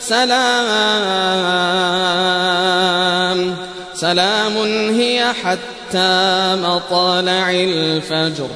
سلام. سلام هي حتى مطلع الفجر.